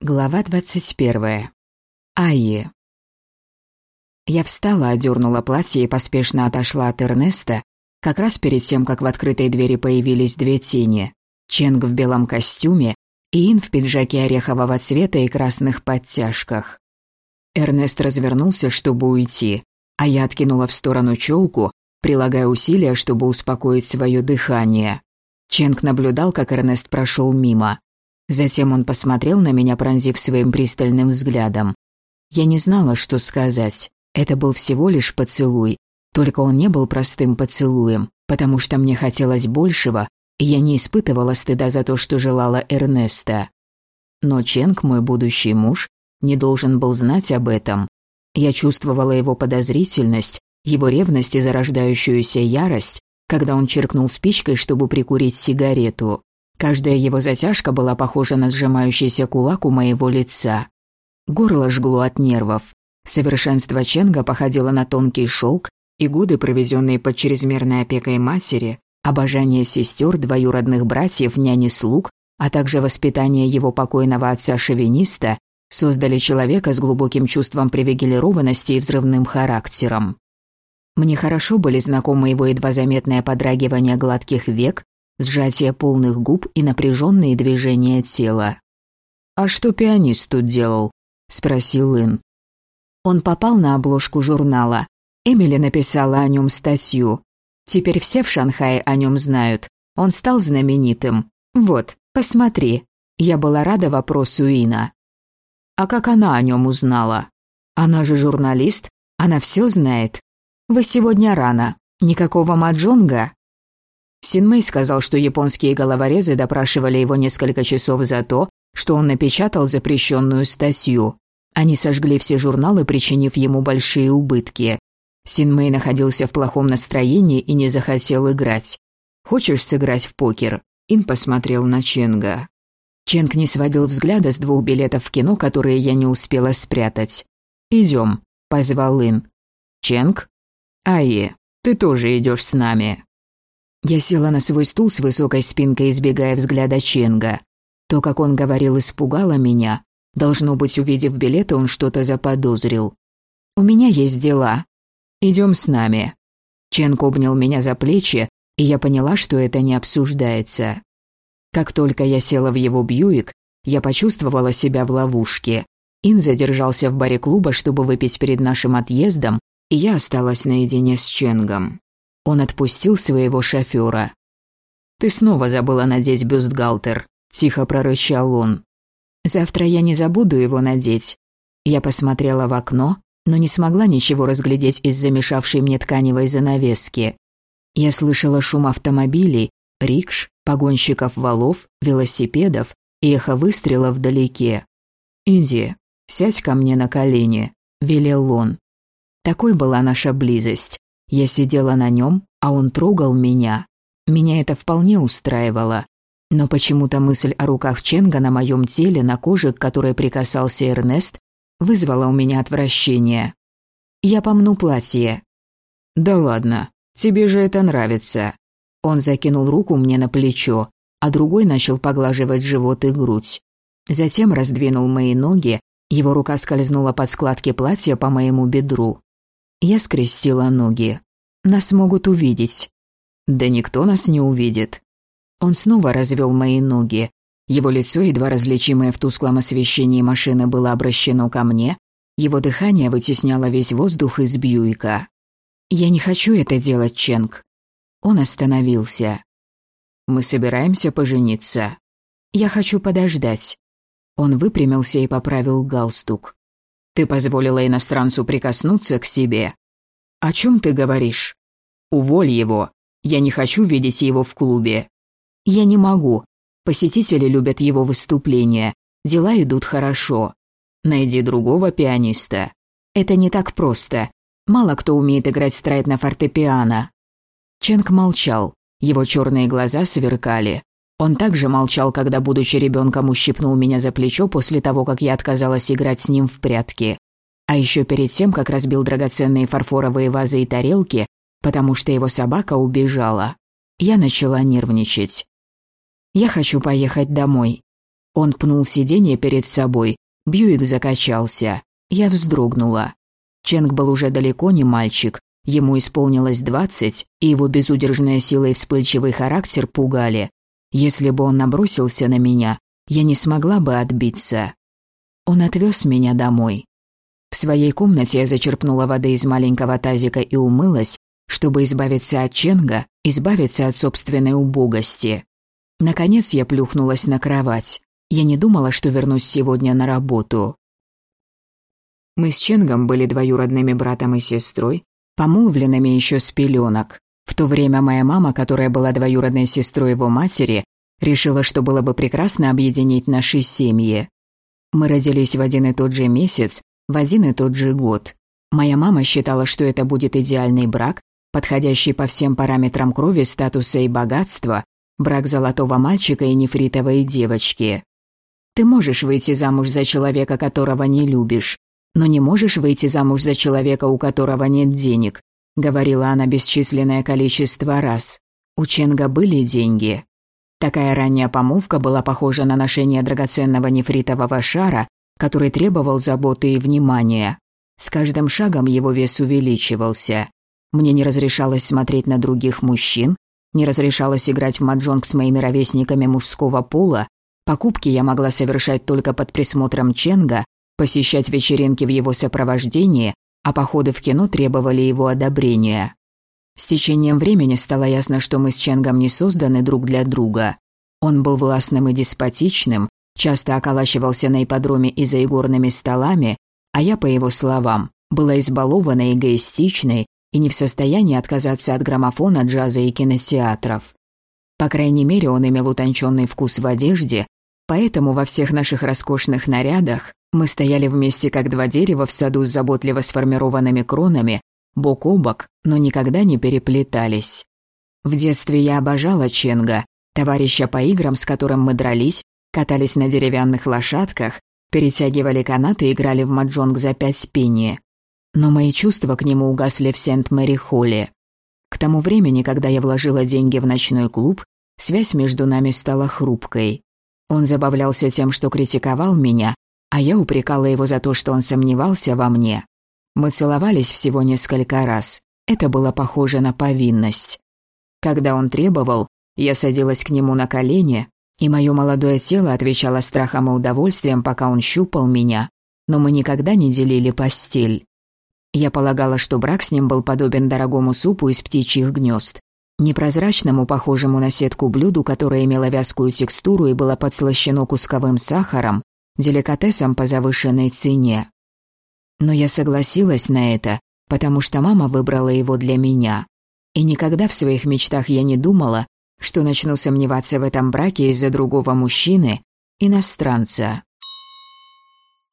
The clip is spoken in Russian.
Глава 21. Айи. Я встала, одернула платье и поспешно отошла от Эрнеста, как раз перед тем, как в открытой двери появились две тени. Ченг в белом костюме и Ин в пиджаке орехового цвета и красных подтяжках. Эрнест развернулся, чтобы уйти, а я откинула в сторону челку, прилагая усилия, чтобы успокоить свое дыхание. Ченг наблюдал, как Эрнест прошел мимо. Затем он посмотрел на меня, пронзив своим пристальным взглядом. Я не знала, что сказать. Это был всего лишь поцелуй. Только он не был простым поцелуем, потому что мне хотелось большего, и я не испытывала стыда за то, что желала Эрнеста. Но Ченг, мой будущий муж, не должен был знать об этом. Я чувствовала его подозрительность, его ревность и зарождающуюся ярость, когда он черкнул спичкой, чтобы прикурить сигарету. Каждая его затяжка была похожа на сжимающийся кулак у моего лица. Горло жгло от нервов. Совершенство Ченга походило на тонкий шелк, и годы, проведенные под чрезмерной опекой матери, обожание сестер, двоюродных братьев, няни слуг, а также воспитание его покойного отца-шовиниста, создали человека с глубоким чувством привилегированности и взрывным характером. Мне хорошо были знакомы его едва заметное подрагивание гладких век, сжатие полных губ и напряженные движения тела. «А что пианист тут делал?» – спросил Ин. Он попал на обложку журнала. Эмили написала о нем статью. Теперь все в Шанхае о нем знают. Он стал знаменитым. Вот, посмотри. Я была рада вопросу Ина. А как она о нем узнала? Она же журналист, она все знает. Вы сегодня рано. Никакого маджонга? Синмэй сказал, что японские головорезы допрашивали его несколько часов за то, что он напечатал запрещенную статью. Они сожгли все журналы, причинив ему большие убытки. Синмэй находился в плохом настроении и не захотел играть. «Хочешь сыграть в покер?» Ин посмотрел на Ченга. Ченг не сводил взгляда с двух билетов в кино, которые я не успела спрятать. «Идем», — позвал Ин. «Ченг?» «Айе, ты тоже идешь с нами». Я села на свой стул с высокой спинкой, избегая взгляда Ченга. То, как он говорил, испугало меня. Должно быть, увидев билеты, он что-то заподозрил. «У меня есть дела. Идем с нами». Ченг обнял меня за плечи, и я поняла, что это не обсуждается. Как только я села в его Бьюик, я почувствовала себя в ловушке. Ин задержался в баре клуба, чтобы выпить перед нашим отъездом, и я осталась наедине с Ченгом. Он отпустил своего шофера. «Ты снова забыла надеть бюстгальтер», – тихо прорычал он. «Завтра я не забуду его надеть». Я посмотрела в окно, но не смогла ничего разглядеть из замешавшей мне тканевой занавески. Я слышала шум автомобилей, рикш, погонщиков валов, велосипедов и эхо выстрела вдалеке. «Иди, сядь ко мне на колени», – велел он. Такой была наша близость. Я сидела на нем, а он трогал меня. Меня это вполне устраивало. Но почему-то мысль о руках Ченга на моем теле, на коже, к которой прикасался Эрнест, вызвала у меня отвращение. Я помну платье. «Да ладно, тебе же это нравится». Он закинул руку мне на плечо, а другой начал поглаживать живот и грудь. Затем раздвинул мои ноги, его рука скользнула под складки платья по моему бедру. Я скрестила ноги. Нас могут увидеть. Да никто нас не увидит. Он снова развел мои ноги. Его лицо, едва различимое в тусклом освещении машины, было обращено ко мне. Его дыхание вытесняло весь воздух из Бьюика. «Я не хочу это делать, Ченг». Он остановился. «Мы собираемся пожениться. Я хочу подождать». Он выпрямился и поправил галстук. Ты позволила иностранцу прикоснуться к себе. О чем ты говоришь? Уволь его. Я не хочу видеть его в клубе. Я не могу. Посетители любят его выступления. Дела идут хорошо. Найди другого пианиста. Это не так просто. Мало кто умеет играть страйт на фортепиано. Ченг молчал. Его черные глаза сверкали. Он также молчал, когда, будучи ребенком, ущипнул меня за плечо после того, как я отказалась играть с ним в прятки. А еще перед тем, как разбил драгоценные фарфоровые вазы и тарелки, потому что его собака убежала. Я начала нервничать. «Я хочу поехать домой». Он пнул сиденье перед собой, Бьюик закачался. Я вздрогнула. Ченг был уже далеко не мальчик, ему исполнилось двадцать, и его безудержная сила и вспыльчивый характер пугали. Если бы он набросился на меня, я не смогла бы отбиться. Он отвез меня домой. В своей комнате я зачерпнула воды из маленького тазика и умылась, чтобы избавиться от Ченга, избавиться от собственной убогости. Наконец я плюхнулась на кровать. Я не думала, что вернусь сегодня на работу. Мы с Ченгом были двоюродными братом и сестрой, помолвленными еще с пеленок. В то время моя мама, которая была двоюродной сестрой его матери, решила, что было бы прекрасно объединить наши семьи. Мы родились в один и тот же месяц, в один и тот же год. Моя мама считала, что это будет идеальный брак, подходящий по всем параметрам крови, статуса и богатства, брак золотого мальчика и нефритовой девочки. Ты можешь выйти замуж за человека, которого не любишь, но не можешь выйти замуж за человека, у которого нет денег», — говорила она бесчисленное количество раз. У Ченга были деньги. Такая ранняя помолвка была похожа на ношение драгоценного нефритового шара, который требовал заботы и внимания. С каждым шагом его вес увеличивался. Мне не разрешалось смотреть на других мужчин, не разрешалось играть в маджонг с моими ровесниками мужского пола, Покупки я могла совершать только под присмотром Ченга, посещать вечеринки в его сопровождении, а походы в кино требовали его одобрения. С течением времени стало ясно, что мы с Ченгом не созданы друг для друга. Он был властным и деспотичным, часто околачивался на ипподроме и за игорными столами, а я, по его словам, была избалованной, эгоистичной и не в состоянии отказаться от граммофона, джаза и кинотеатров. По крайней мере, он имел утонченный вкус в одежде, Поэтому во всех наших роскошных нарядах мы стояли вместе как два дерева в саду с заботливо сформированными кронами, бок о бок, но никогда не переплетались. В детстве я обожала Ченга, товарища по играм, с которым мы дрались, катались на деревянных лошадках, перетягивали канаты и играли в маджонг за пять пенни. Но мои чувства к нему угасли в Сент-Мэри-Холле. К тому времени, когда я вложила деньги в ночной клуб, связь между нами стала хрупкой. Он забавлялся тем, что критиковал меня, а я упрекала его за то, что он сомневался во мне. Мы целовались всего несколько раз. Это было похоже на повинность. Когда он требовал, я садилась к нему на колени, и мое молодое тело отвечало страхом и удовольствием, пока он щупал меня, но мы никогда не делили постель. Я полагала, что брак с ним был подобен дорогому супу из птичьих гнезд, Непрозрачному, похожему на сетку блюду, которое имело вязкую текстуру и было подслащено кусковым сахаром, деликатесом по завышенной цене. Но я согласилась на это, потому что мама выбрала его для меня. И никогда в своих мечтах я не думала, что начну сомневаться в этом браке из-за другого мужчины, иностранца.